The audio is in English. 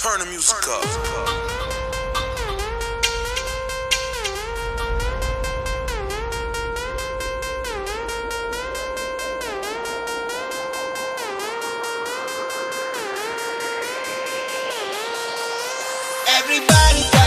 Turn the music up. Everybody